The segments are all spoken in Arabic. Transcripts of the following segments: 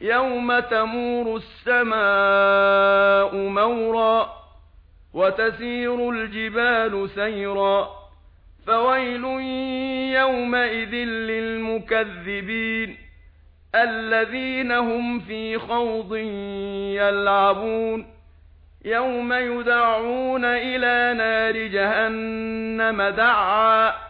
يَوْمَ تَمُورُ السَّمَاءُ مَوْرًا وَتَسِيرُ الْجِبَالُ سَيْرًا فَوَيْلٌ يَوْمَئِذٍ لِلْمُكَذِّبِينَ الَّذِينَ هُمْ فِي خَوْضٍ يَلْعَبُونَ يَوْمَ يُدْعَوْنَ إِلَى نَارِ جَهَنَّمَ دَعًّا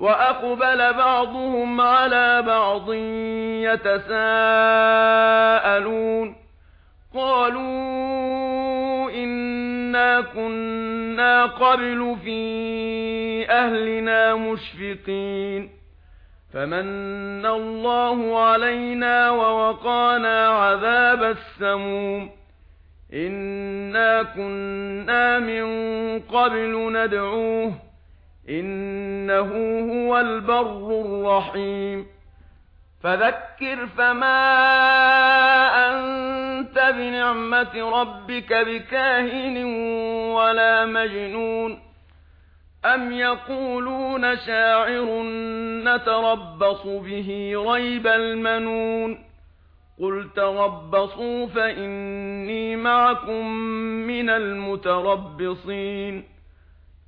وَأَقْبَلَ بَعْضُهُمْ عَلَى بَعْضٍ يَتَسَاءَلُونَ قَالُوا إِنَّا كُنَّا قَبْلُ فِي أَهْلِنَا مُشْفِقِينَ فَمَنَّ اللَّهُ عَلَيْنَا وَوَقَانَا عَذَابَ السَّمُومِ إِنَّا كُنَّا مِن قَبْلُ نَدْعُوهُ إِنَّهُ هُوَ الْبَرُّ الرَّحِيمُ. فَذَكِّرْ فَمَا أَنْتَ بِنِعْمَةِ رَبِّكَ بِكَاهِنٍ وَلَا مَجْنُونٍ. أَمْ يَقُولُونَ شَاعِرٌ نَتَرَبَّصُ بِهِ رَيْبَ الْمَنُونِ. قُلْ تَرَبَّصُوا فَإِنِّي مَعَكُمْ مِنَ الْمُتَرَبِّصِينَ.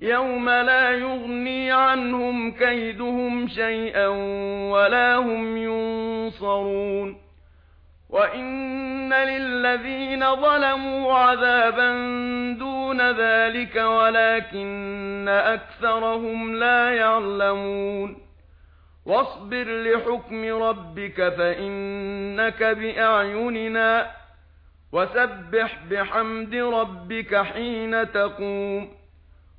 يَوْمَ لَا يُغْنِي عَنْهُمْ كَيْدُهُمْ شَيْئًا وَلَا هُمْ يُنصَرُونَ وَإِنَّ لِلَّذِينَ ظَلَمُوا عَذَابًا دُونَ ذَلِكَ وَلَكِنَّ أَكْثَرَهُمْ لَا يَعْلَمُونَ وَاصْبِرْ لِحُكْمِ رَبِّكَ فَإِنَّكَ بِأَعْيُنِنَا وَسَبِّحْ بِحَمْدِ رَبِّكَ حِينَ تَقُومُ